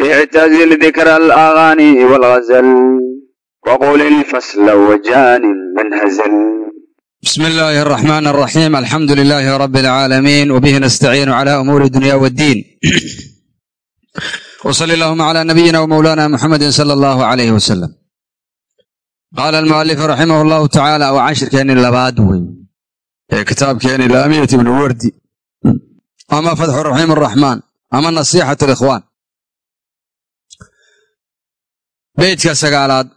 اعتزل ذكر الأغاني والغزل وقل الفصل وجان من هزل بسم الله الرحمن الرحيم الحمد لله رب العالمين وبه نستعين على أمور الدنيا والدين وصل اللهم على نبينا ومولانا محمد صلى الله عليه وسلم قال المؤلف رحمه الله تعالى وعشركeenii labaad wey ee kitaabkeeni laamiyat ibn wardi ama fatxu raxiim araxmaan ama nasiixat alikhwaan beydka sagaalaad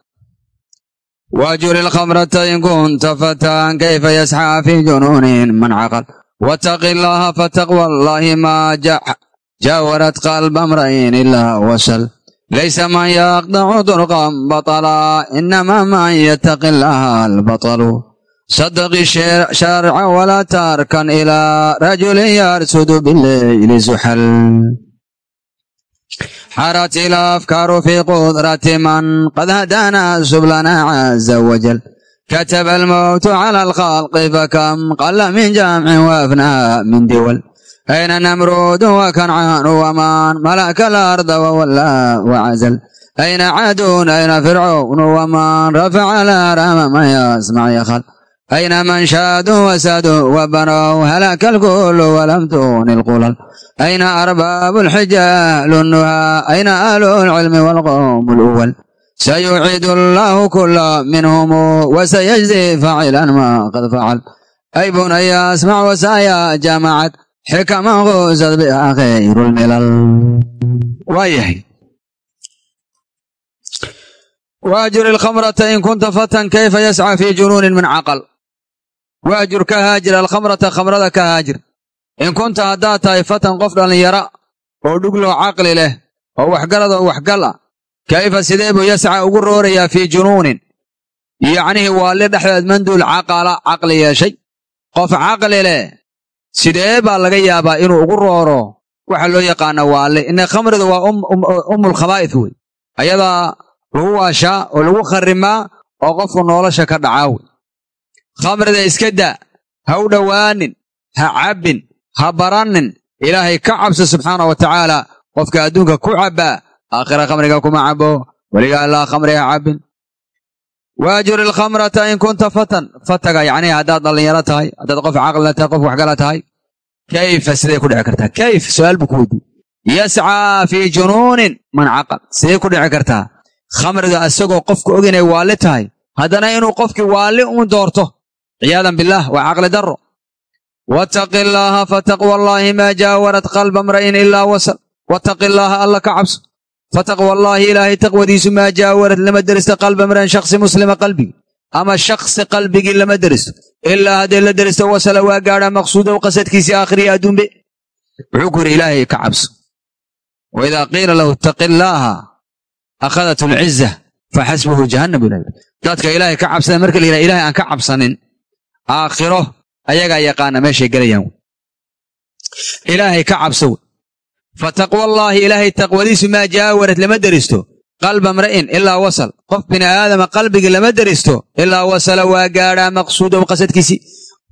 waajuri lkhamrata in kunta fataan kayfa yasxaa fii junuunin man caqal wataqi illaaha fataqwa allaahi maa jaawarat qalba mra'in ilaa wasal laysa man yaqdacu durqan baطalaa inamaa man yataqi illaaha albaطalu sadaqi shaarca walaa taarkan ilaa rajulin yarsudu bileyli zuxal xarat il afkaaru fi qudrati man qad hadana sublana caza wajal kataba almowtu cala alkhalqi fakam qala min jamcin waafnaa min diwal ayna namruudu wakancaanu wamaan malaka alarda wawalla wacazal ayna caadun ayna fircownu wamaan rafaca laaraama man yasmac yakhal aynama nshaadu wasaduu wabanow halaka alkulu walam tuuni lqulal ayna arbaabu lxijaal nnuhaa ayna ahlu lcilmi walqowmu luwal sayuciidu allaahu kula minhum wasayajzi facilan ma qad facal ay bunaya asmac wasaaya jaamacad xikaman qusad biha khayru lmilal waayahay waajur ilkhamrata in kunta fatan kayfa yasca fii junuunin min caqal waajur ka haajir alkhamrata khamrada ka haajir. In kunta haddaad tahay fatan qof dhallinyara oo dhuglow caqli leh oo waxgarad oo waxgal ah kayfa sidee buu yasca ugu roorayaa fii junuunin? Yacnihii waalli dhexdeed manduul caqala caqli yeeshay. Qof caqli leh sidee baa laga yaabaa inuu ugu rooro? Waxa loo yaqaana waalli ina khamridu waa ummul khabaa'if wey. Ayadaa lagu waashaa oo lagu kharrimaa oo qofku nolosha ka dhacaa wey khamrida iska daa ha u dhowaanin ha cabbin ha barannin. Ilaahay ka cabso subxaana wa tacaala qofka adduunka ku cabbaa aakhira khamriga kuma cabbo weliga allaa khamri ha cabbin. Waajur ilkhamrata in kunta fatan fataga yacnii haddaad dhallinyaro tahay haddaad qof caqlila tahay qof waxgala tahay kayfa siday ku dhici kartaa? Kayf su'aal buu ku weydiiyey. Yascaa fii junuunin man caqal siday ku dhici kartaa? Khamriga isagoo qofku og inay waalli tahay. Haddana inuu qofkii waalli uun doorto ciyaadan billaah waa caqli darro wattaqi illaaha fataqwa allaahi maa jaawarat qalba mra'in ilaa wasal wattaqi illaaha alla ka cabso fataqwa allaahi ilaahay taqwadiisu maa jaawarad lama deristo qalba mra'in shakhsi muslima qalbigi ama shakhsi qalbigii lama deristo ilaa hadday la deristo wasala waa gaadhaa maqsuudow qasadkiisii aakhiriya adduunbe wuxuu ku yidhi ilaahay ka cabso waidaa qiila lahu ittaqi illaaha akhadat alciza faxasbuhu jahannam buu ilahay dadka ilaahay ka cabsada marka la aan ka cabsanin aakhiro ayagaa yaqaana meeshay gelayaan ilaahay ka cabso fa taqwallaahi ilaahay taqwadiisu maa jaawarad lama deristo. Qalba mra'in ilaa wasal. Qof bini aadama qalbigii lama deristo. Ilaa wasala waa gaadhaa maqsuudow qasadkiisii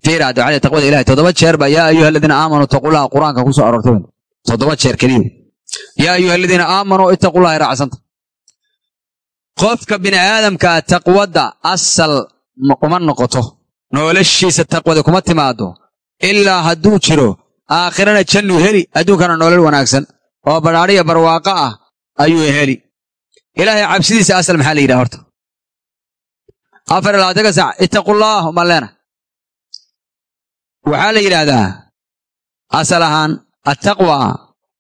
fiira ducada taqwada ilahay toddoba jeer baa yaa ayuha aladiina aamanuu taqullaha qur'aanka ku soo aroortay. Toddoba jeer keliya. Yaa ayuha aladiina aamanuu ittaqullaha raacsanta qofka bini aadamkaa taqwadda asal uma noqoto noloshiisa taqwada kuma timaado ilaa hadduu jiro aakhirana jannuu heli adduunkana nolol wanaagsan. Oo badhaadhiya barwaaqo ah ayuu heli. Ilaahay cabsidiisa asal maxaa la yidhaha horta? Afar labaatanka sac ittaqullaah uma leena. Waxaa la yidhaahdaa asal ahaan attaqwa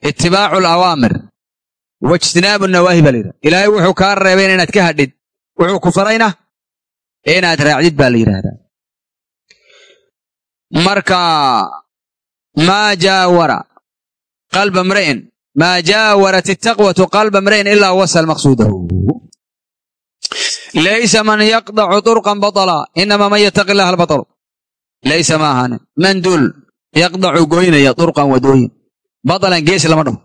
itibaacu alawaamir waijtinaabu nawaahi baa la yidhahda ilaahay wuxuu kaa reebayna inaad ka hadhid wuxuu ku farayna inaad raacdid baa la yidhaahdaa marka maa jaawara. Qalba mra'in maa jaawarat itaqwatu qalba mra'in ilaa wasal maqsuudahu laysa man yaqdacu durqan batala inama man yataqi illaha albatalu laysa ma ahaanin man dul yaqdacu goynaya durqan wadooyin batalan geesi lama dhaho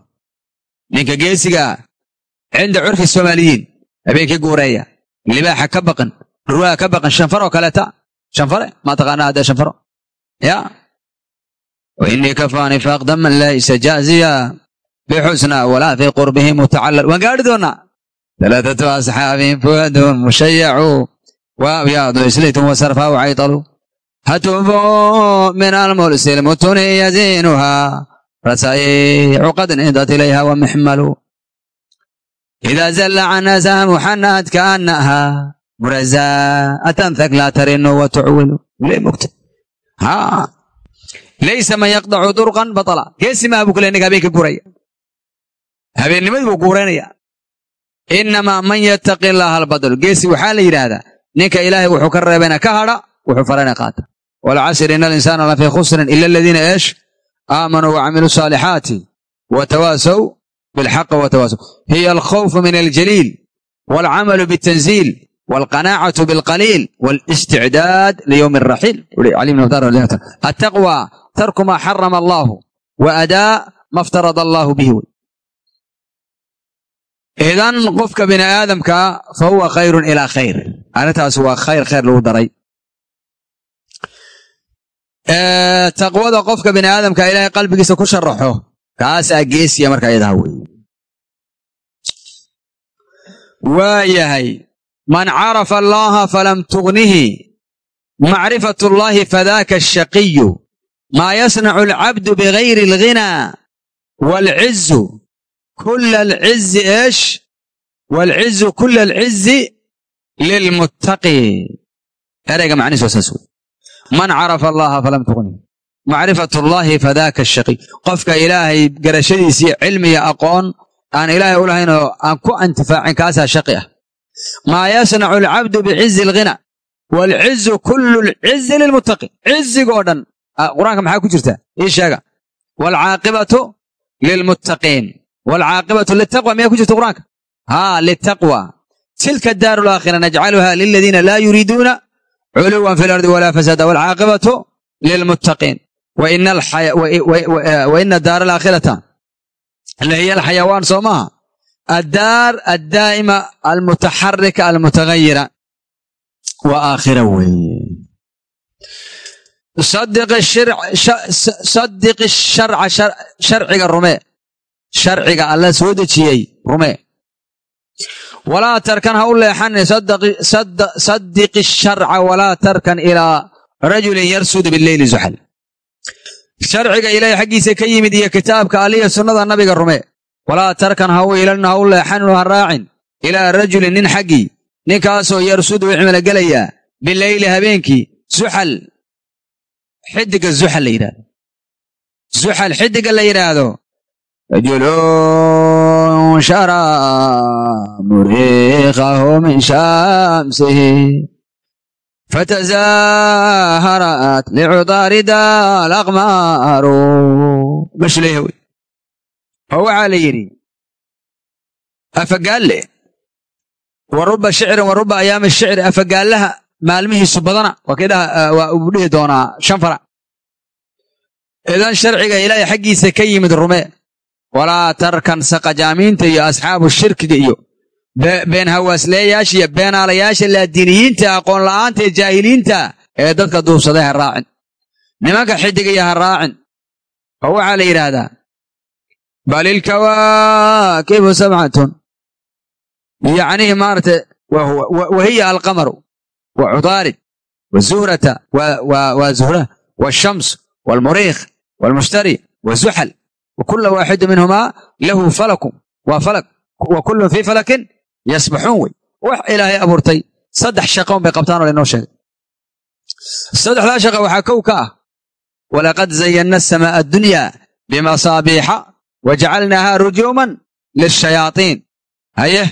ninka geesigaa cinda curfi soomaaliyiin habeenkii guureeya libaaxa ka baqan ruwaha ka baqan shanfaroo kaleeta shanfare? Maa taqaanaa haddee shanfaro ya wainii kafaa nifaaq daman laysa jaziya bixusna walaa fii qurbihi mutacallal waan gaari doonnaa dalaatatu asxaabin fuadun mushayacuu wa abyaadu islitun wasarfaa wacaydalu hatufu min almursil mutuni yaziinuhaa rasaiicu qadin idat ilayha wamixmalu idaa zalla canasaha muxanaad kaannahaa muraza'atan thag laa tarinu watucwilu ilay mugta laysa man yaqdacu durqan batala. Geesi maaha buu kale innaga habeenka guuraya. Habeennimadi buu guuraynayaa innamaa man yattaqi illaaha albadal. Geesi waxaa la yidhaahdaa ninka ilaahay wuxuu ka reebayna ka hadha wuxuu farana qaata. Walcasir ina alinsaana lafii khusrin ila aladiina eesh? Aamanuu wacamiluu saalixaati watawaasaw bilxaqi watawaasaw hiya alkhawfu min aljaliil waalcamalu bitanziil wlqanaacatu bilqaliil wlisticdaad liyowmi raxiil ataqwa tarku maa xarama allaahu wa adaa ma ftarada allaahu bihi wey idan qofka bini aadamkaa fa huwa khayrun ilaa khayr arrintaas waa khayr khayr lagu daray taqwada qofka bini aadamka ilaahay qalbigiisa ku sharaxo kaasaa geesiya marka iyadaa wey waayahay man carafa allaaha falam tugnihi macrifat allaahi fadaaka ashaqiyu maa yasnacu alcabdu bigayri alghinaa waalcizu kula alcizi eesh? Waalcizu kula alcizi lilmuttaqi. Erayga macnihiis saas wey man carafa allaaha falam tugnihi macrifat allaahi fadaaka ashaqiy qofka ilaahay garashadiisii cilmiya aqoon aan ilaahay u lahaynoo aan ku antifaacin kaasaa shaqi ah maa yasnacu alcabdu bicizi alghina waalcizu kullu lcizi lilmuttaqin cizigo dhan qur'aanka maxaa ku jirta ii sheega waalcaaqibatu lilmuttaqiin waalcaaqibatu litaqwa miyaa ku jirta qur'aanka haa litaqwa tilka daaru laakhira najcaluha liladiina laa yuriiduuna culuwan fi lardi walaa fasaada waalcaaqibatu lilmuttaqiin waina daara alaakhirata lahiya alxayawaan soo maaha addaar addaa'ima almutaxarika almutahayira wa aakhira weeye sadiq sharca sharciga rumee sharciga alla soo dejiyey rumee walaa tarkan ha u leexanin sadiqi sharca walaa tarkan ilaa rajulin yarsudu bileyli zuxal sharciga ilaahay xaggiisa ka yimid iyo kitaabka aliya sunnada nabiga rumee walaa tarkan ha u ilan ha u leexannu ha raacin. Ilaa rajulin nin xaggii ninkaasoo yarsudu u cimalgelayaa bileyli habeenkii zuxal. Xidiga zuxal la yidhaahdo. Zuxal xidiga la yidhaahdo. Rajulun shara muriikahu min shamsihi. Fatazaaharat licudaarida alaqmaaru mashleehawe oo waxaa la yidhi afagaalle waruba shicirin shicrin ayaami shicri afagaallaha maalmihiisu badana waa ah, uu dhihi doonaa shan fara. Idan sharciga ilaahay xaggiisa ka yimid rumee walaa tarkan saqajaamiinta iyo asxaabu shirkiga iyo been hawaasleeyaasha iyo beenaalayaasha laadiiniyiinta aqoon la'aanta ee jaahiliinta ee dadka duubsaday ha raacin. Nimanka xidigaya ha raacin. Oo waxaa la yidhaahdaa bal ilkawaakibu sabcatun yacnihii maarata wa hiya alqamaru wa cutaarid wazuhrata waa zuhra waalshams waalmuriikh waalmushtari wazuxal wa kula waaxidu minhumaa lahu falakun waa falak wa kullun fii falakin yasbaxuun wey. Wax ilaahay abuurtay saddex shaqoon bay qabtaanoo lainoo sheegay. Saddexdaa shaqa waxaa kow ka ah. Walaqad zayanna asamaa adunyaa bimasaabiixa wajacalnaahaa rujuuman lishayaaiin haye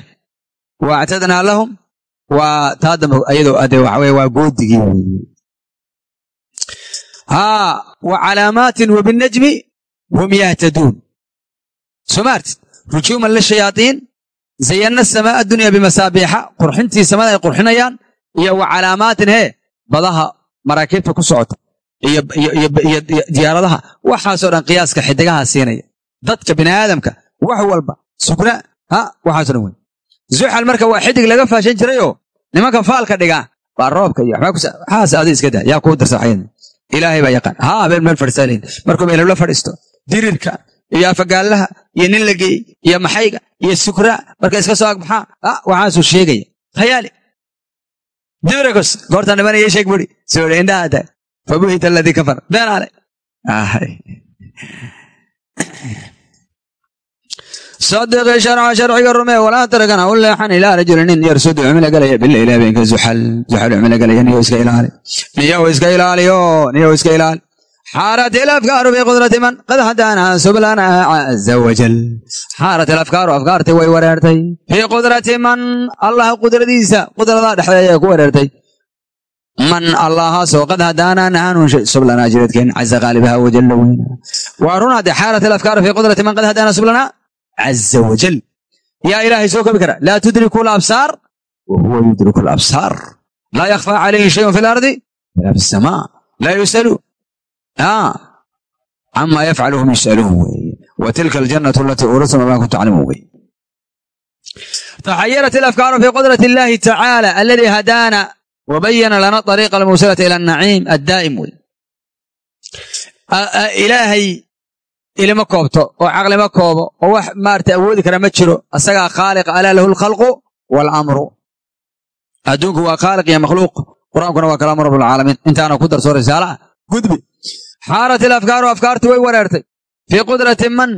waactadnaa lahum waa taadayadoo ade waxawe waa goodigii weye haa wa calaamaatin wabinajmi hum yahtaduun soo maartid rujuuman lishayaaiin zayanna samaa addunya bimasaabiixa qurxintii samada ay qurxinayaan iyo wa calaamaatin hee badaha maraakiibta ku socota iyo diyaaradaha waxaasoo dhan qiyaaska xidigaha dadka bini aadamka wax walba sugna ha waxaasoo dhan wey zuxal marka waa xidig laga faashan jirayoo nimanka faalka dhiga baa roobka iyo waxaas adi iska daa yaa kuu dirsa waxyada ilaahay baa yaqaan ha habeen meel fadhisaa lehin markuu meelabla fadhiisto dirirka iyo afagaalaha iyo nin la geeyey iyo maxayga iyo sukraa marka iska soo agbaxaa ah waxaasuu sheegaya. Khayaali dibragos goortaan dhimanaya sheeg buri soo indhaha taag fabuhita aladii kafar saddiqi sharca sharciga rumee walaa tarkan ha u leexan ilaa rajulin nin yarsudu cumilo galaya bileyli habeenka zuxal zuxal cumilo galaya niyow iska ilaali niyow iska ilaaliyo niyow iska ilaali xaarat ilafkaaru fii qudrati man qad hadaanaha sublanaa caza wajal xaarat ilafkaaru afkaartii way wareertay fii qudrati man allah qudradiisa qudradaa dhexdeeda ayay ku wareertay man allahaasoo qad hadaanaan wabayana lana ariiqa almuusilata ila anaciim addaa'im wey ilaahay ilima koobto oo caqli ma koobo oo wax maarata awoodi kara ma jiro asagaa khaaliq alaa lahu alkhalqu waalamru adduunku waa khaaliq iyo makhluuq qur'aankuna waa kalaamu rabbulcaalamiin intaana ku darso risaala ah gudbi xaarat ilafkaaru afkaarti way wareertay fii qudrati man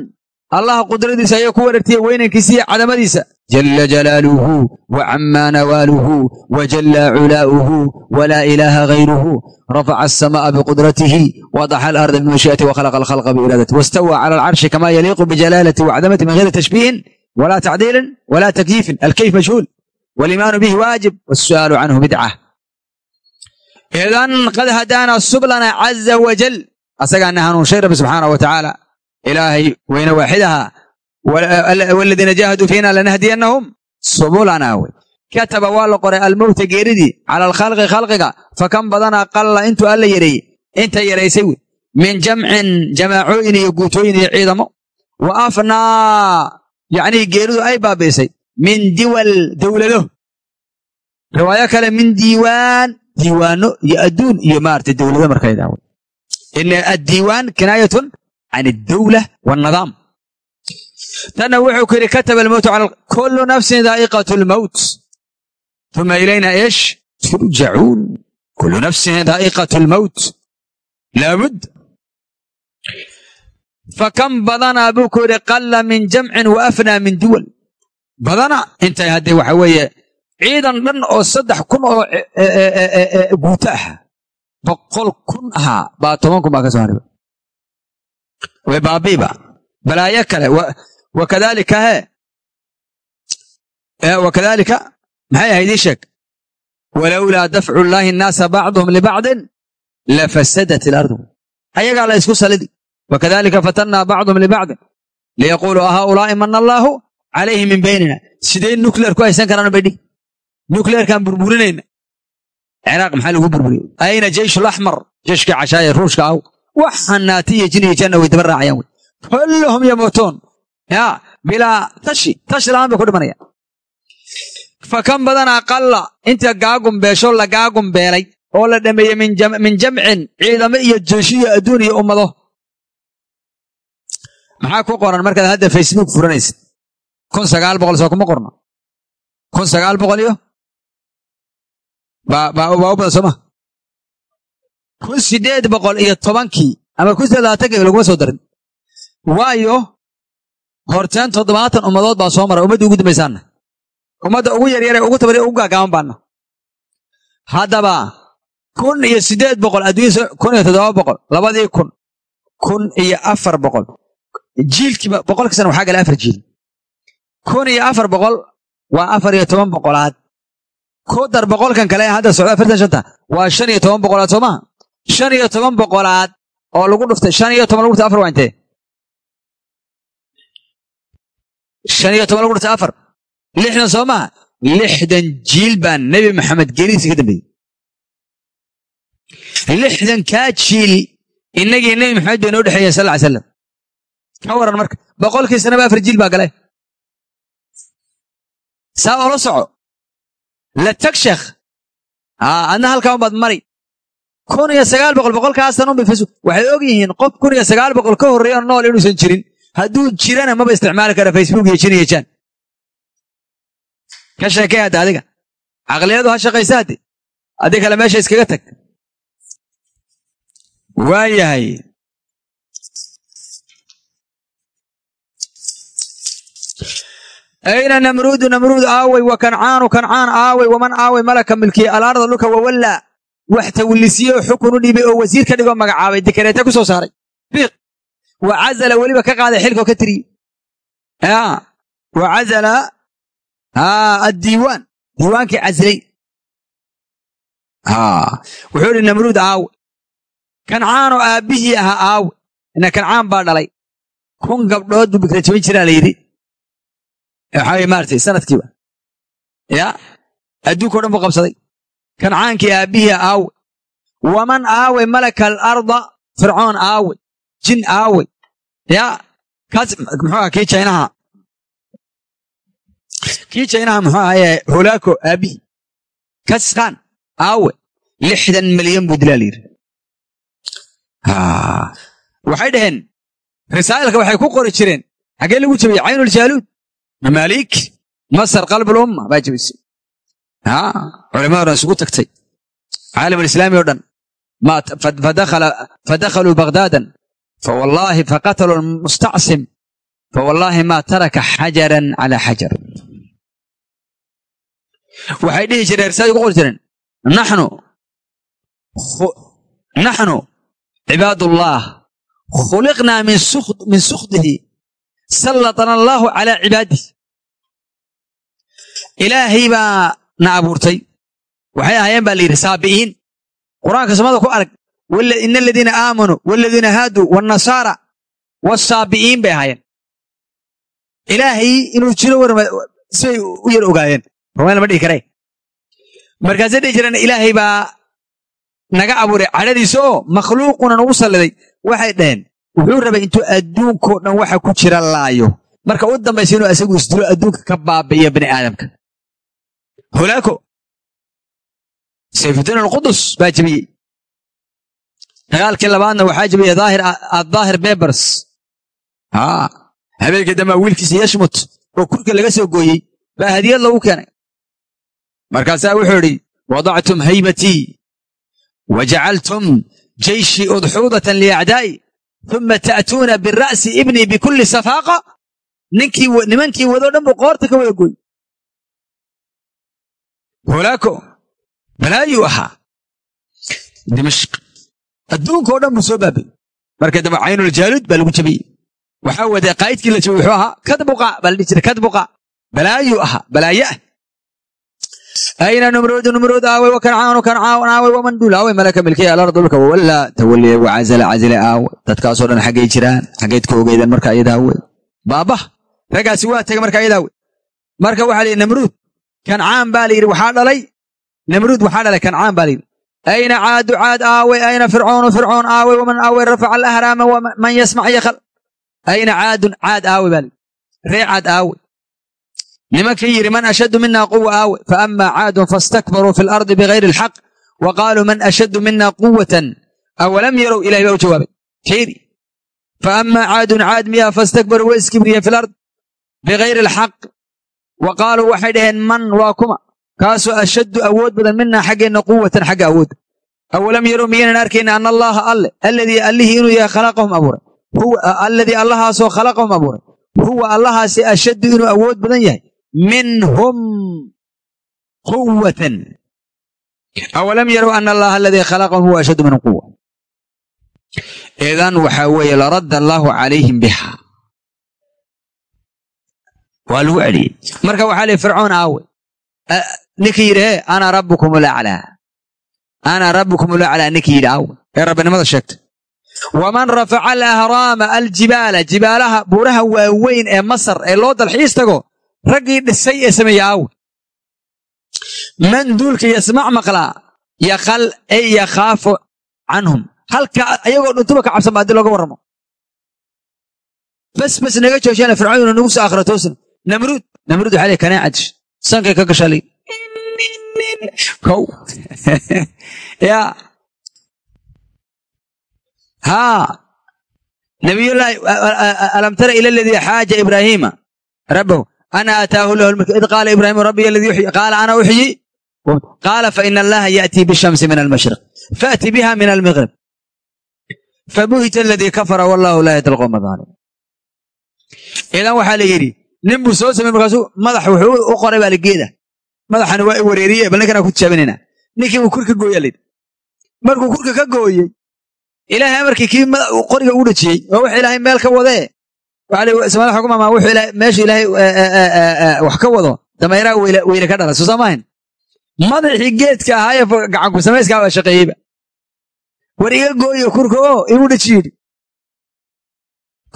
allah qudradiisa ayay ku wareertaiyo weynankiisa iyo cadamadiisa jala jalaaluhu wa camaa nawaaluhu wa jalla culaa'uhu walaa ilaaha gayruhu رفع السماء بقدرته وضح الأرض بمشيئته وخلق الخلق بإرادته واستوى على العرش كما يليق بجلالته وعدمته من غير تشبيه ولا تعديل ولا تكييف الكيف مجهول والإيمان به واجب والسؤال عنه بدعة إذا قد هدانا سبلنا عز وجل أسقى أنها نشير سبحانه وتعالى إلهي وين واحدها waladiina jaahaduu fiina lanahdiyannahum subulana wey kataba waa la qoray almowta geeridii cala alkhalqi khalqiga fakan badanaa qalla intuu alla yareeyey inta yaraysay wey min jamcin jamaacooyin iyo guutooyin iyo ciidamo wa afnaa yacnihii geeridu ay baabi'isay min diwal dowlado riwaayo kale min diiwaan diiwaano iyo adduun iyo maarata dowlado markaydaa in addiiwaan kinaayatun can addawla waannadaam tanna wuxuu ku yidhi kataba almowtu cala kullu nafsin daa'iqatu almowt uma ilayna iish? Turjacuun kullu nafsin daa'iqatu almowt laabudda fa kan badanaa buu ku yidhi qalla min jamcin wa afnaa min duwal. Badana intay haddee waxa weeye ciidan dhan oo saddex kun oo e, e, e, guuto ah. Boqol kun ahaa baa toban kun baa ka soo hariba way baabiiba. Balaayo kale wakadalika he wakadalika maxay ahayd ii sheeg walowlaa dafcu llaahi annaasa bacduhum libacdin lafasadat ilardu ayagaa la isku salidi wakadalika fatannaa bacduhum libacdin liyaquuluu ahaulaai manna allaahu calayhi min baynina sidee nukleer ku haysan karaan badhi nukleerkaan burburinayna ciraaq maxaa lagu burburiyey ayna jeyshul axmar jeyshkii cashaaya ruushka aw wax xanaati iyo jin iyo janna daba ya bilaa tashi tashi la'aan bay ku dhimanayaan fakam badanaa qalla inta gaagumbeesho la gaagumbeelay oo la dhameeyey min jamcin ciidamo iyo jeeshiyo adduun iyo ummado. Maxaa ku qoran markaad hadda facebook furanaysid kun sagaal boqol soo kuma qorno. Kun sagaal boqol iyo? Baa u badan sooma kun sideed boqol iyo tobankii ama kun sideed labaatankii laguma soo darin. Waayo horteen toddobaatan ummadood baa soo mara ummadda ugu dambaysaana ummadda ugu yaryare ugu tabari ugu gaagaaban baana haddaba kun iyo siddeed boqol adduunya kun iyo toddoba boqol labadii kun kun iyo afar boqol. Jiilkiiba boqolkii sana waxaa gala afar jiil. Kun iyo afar boqol waa afar iyo toban boqolaad. Ku dar boqolkan kale hadda socda afartan shanta waa shan iyo toban boqolaad soo maha shan iyo toban boqolaad oo lagu dhuftay shan iyo toban lagu dhuftay afar waa intee shan iyo toban lagu dhuftay afar lixdan soo maha lixdan jiil baa nebi maxamed geeridiisa ka dambeeyey lixdan kaa jiil innagii nebi maxamed bay noo dhexeeyeen sal ly slam ka waran marka boqolkii sanaba afar jiil baa galay saa oola soco la tag adna halkaa unbaad mari kun iyo sagaal boqol boqolkaasan unbay fas waxay og yihiin qof kun iyo sagaal boqol ka horreeya nool inuusan jirin hadduu jirana maba isticmaali kara facebook iyo jin iyo jaan ka sheekay adiga. Caqliyadu ha shaqaysa hadde adi kale meesha iskaga tag. Waayahay ayna namruudu namruud aawey wa kancaanu kancaan aawey waman aawey malaka milkiya alarda dhulka wawallaa wax tawlisiye oo xukun u dhiibay oo wasiir ka dhigoo magacaabay dikareete ku soo saaray. Biiq wa cazala weliba ka qaaday xilkoo ka tiriyey wa cazala addiiwaan. Diiwaankii casilay wuxuu idhi namruud aawe kancaanoo aabbihii ahaa aawe ina kancaan baa dhalay. Kun gabdhood buu bikra jabin jiraa la yidhi. Waxaa maaratay sanadkiiba ya. Adduunkao dhan buu qabsaday. Kancaankii aabbihii aawe waman aawe malaka alarda fircoon aawe jin aawe ya kaas muxuu aha kii jaynaha kii jaynaha muxuu ahaye holaako aabbihii kaskaan aawe lixdan milyan buu dilaa layidhi waxay dhaheen risaa'ilka waxay ku qori jireen xaggee lagu jabiyey caynuljaaluud mamaaliik masar qalbulumma baa jabisay culimadoo dhan isugu tagtay caalamulislaami o dhan fadakhaluu baghdaadan fawallaahi faqataluu mustacsim fawallaahi maa taraka xajaran calaa xajar waxay dhihi jireen risaa'il ku qori jireen naxnu naxnu cibaadullah khuliqnaa min sukhdihi sallatana allaahu calaa cibaadih ilaahay baa na abuurtay waxay ahaayeen baa la yidhi saabi'iin qur'aanka samada ku arag ina aladiina aamanuu waladiina haaduu wanasaara wasaabi'iin bay ahaayeen ilaahay inuu jiro warma sibay u yar ogaayeen rumayn lama dhihi karee markaasay dhihi jireen ilaahay baa naga abuuray cadhadiisa oo makhluuquna nagu salliday waxay dhaheen wuxuu rabay intuu adduunkao dhan waxa ku jira laayo marka u dambaysa inuu asagu isdilo adduunka ka baabi'iyo bani aadamka holaako sayfudiin alqudus baa jebiyey dagaalkii labaadna waxaa jebiyey addaahir bebers habeenkii dambaa wiilkiisa yashmut oo kurka laga soo gooyey baa hadiyad lagu keenay. Markaasaa wuxuu idhi wadactum haybatii wa jacaltum jayshii udxuudatan liacdaa'i uma ta'tuuna bira'si ibnii bikulli safaaqa. Nimankii wadoo dhan buu qoorta ka wada gooy holaako balaayuu ahaa. Dimashq adduunkao dhan buu soo baabay marka dambe caynuljaaluud baa lagu jabiyey. Waxaa waday qaa'idkii la jabiyey wuxuu ahaa kadbuqa baa la jiray kadbuqa. Balaayuu ahaa balaaye ah. Ayna numruudu numruud aawey wa kancaan aawey waman duul aawey malaka milkiya alarda dhulka wawallaa tawalliye wa cazala cazile aawey dadkaasoo dhan xaggay jiraan xaggeyd ka ogeydan marka ayadaa wey baabah raggaasi waa tegay marka ayadaa wey marka waxaa la yidhi namruud kancaan baa la yidhi waxaa dhalay. Namruud waxaa dhalay kancaan baa la yidhi ayna caadu caad aawey ayna fircoonu fircoon aawey waman aawey rafaca alahraama waman yasmac yakal ayna caadun caad aawey baa yidhi ree caad aawey nimankii yidhi man ashaddu mina quwa aawe faama caadun fastakbaruu fi lardi bigayri alxaq wa qaaluu man ashaddu mina quwatan awalam yarow ilahay baa u jawaabay fiiri faama caadun caad miyaa fastakbaruu way iskibriyeen fi lard bigayri alxaq wa qaaluu waxay dhaheen man waa kuma kaasoo ashaddu awood badan minaa xaggeenna quwatan xagga awoodda awalam yarow miyaynan arkayna ana allaha alle alladii allihii inuu yahay khalaqahum abuuray. Alladii allahaasoo khalaqahum abuuray. Huwa allahaasi ashaddu inuu awood badan yahay. Minhum quwatan awalam yarow ana allaha aladii khalaqahum huwa ashaddu minhum quwa idan waxaa weeye laradda allaahu calayhim biha. Waa lagu celiyey marka waxaa lihi fircoon aawe ninkii yidhi ana rabbukum ulaclaa ana rabbukum ulaclaa ninkii yidhi aawe ee rabbinimada sheegtay. Waman rafaca alahraama aljibaala jibaalaha buuraha waaweyn ee masar ee loo dalxiis tago raggii dhisay ee sameeye aawe man duulka yasmac maqlaa yaqal ay yakhaafu canhum. Halka ayagoo dhuntuba ka cabsan ba haddii looga warramo. Bas bas naga joojiyana fircawn nagu soo akhira toosna namruud namruud waxaa leey kanaa sankay ka gashalay kow yaa haa nabiyullaahi alam tara ila aladii xaaja ibraahiima rabbahu ana aataahu lahu lmulk id qaala ibraahimu rabbiy aladii uxyi qaala ana uxyi qaala faina allaha ya'tii bishamsi min almashriq. Faati biha min almaghrib. Fabuhita aladii kafara wallahu laa yahdi alqowma aalim idan waxaa la yidhi nin buu soo samey markaasuu madax wuxuu u madaxani waa i wareeriye bal ninkanaa ku tijaabinayna ninkii buu kurka layidhi markuu kurka ka gooyey ilaahay amarkii kii qoriga ugu dhejiyey waa wax ilaahay meel ka wadee. Xukuma maa wuxuu meeshu ilaahay wax ka wado? Damayraa weyle ka dhala. Soo saamahayn madaxii geedka ahaaye gacanku samayskaa baa shaqeeyeyba. War iga gooye kurka oo igu dheji yidhi.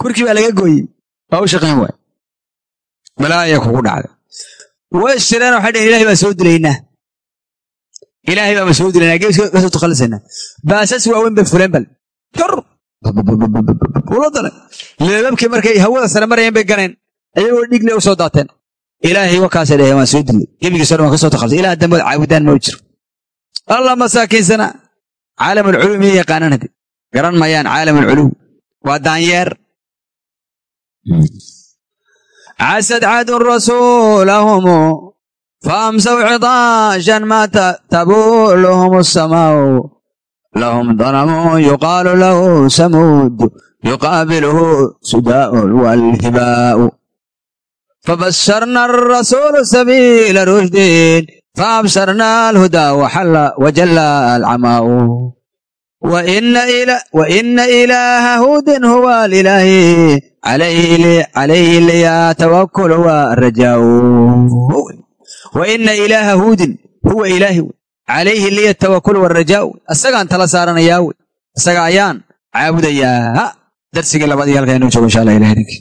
Kurkii baa laga gooyey. Waa u shaqayn waay balaaya kugu dhacda way shireen waxay dhaheen ilahay baan soo dilaynaa. Ilaahay baama soo dilaynaa geeska ka soo takhallisaynaa baasas waaweyn bay fuleen bal. Kor! Ula dalay. Leebabkii markay hawada sare marayeen bay ganeen ayagoo dhigle u soo daateen. Ilaahay wakaasay dhaheen waan soo dilay. Gebigiiso dhan waan ka soo takhallisay ilaah dambood caabudaan ma jiro. Allah masaakiinsana caalam alculuw miyay yaqaanaan hadi garan mayaan caalam alculuw waa daanyeer casad caadun rasuulahum faamsaw cidaashan ma tabuluhum asamaau lahum danamu yuqaalu lahu samuud yuqaabiluhu sudaa'un walhibaa'u fabasharna arasuulu sabiila rushdin faabsarna alhudaa waxalla wajalla alcamaa'u waina ilaaha huudin huwa lilaahi calayhi liyatawakulu warajaau waina ilaaha huudin huwa ilaahi calayhi liya tawakul warajaau isagaan tala saaranayaa wey isaga ayaan caabudayaa darsigii labadii halkaa inuu joogo insha allah ilahay idinki